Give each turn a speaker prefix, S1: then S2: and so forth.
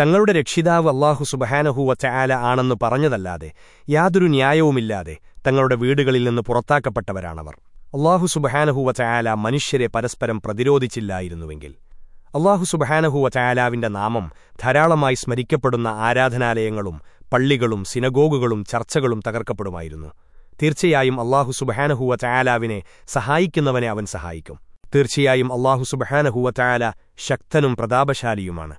S1: തങ്ങളുടെ രക്ഷിതാവ് അള്ളാഹു സുബഹാനഹൂവ ചായാല ആണെന്ന് പറഞ്ഞതല്ലാതെ യാതൊരു ന്യായവുമില്ലാതെ തങ്ങളുടെ വീടുകളിൽ നിന്ന് പുറത്താക്കപ്പെട്ടവരാണവർ. അള്ളാഹു സുബഹാനഹൂവ ചായാല മനുഷ്യരെ പരസ്പരം പ്രതിരോധിച്ചില്ലായിരുന്നുവെങ്കിൽ അള്ളാഹു സുബഹാനഹൂവ ചായാലാവിന്റെ നാമം ധാരാളമായി സ്മരിക്കപ്പെടുന്ന ആരാധനാലയങ്ങളും പള്ളികളും സിനഗോഗുകളും ചർച്ചകളും തകർക്കപ്പെടുമായിരുന്നു. തീർച്ചയായും അള്ളാഹു സുബഹാനഹൂവ ചായാലാവിനെ സഹായിക്കുന്നവനെ അവൻ സഹായിക്കും. തീർച്ചയായും അള്ളാഹു സുബഹാനഹൂവ ചായാല ശക്തനും പ്രതാപശാലിയുമാണ്.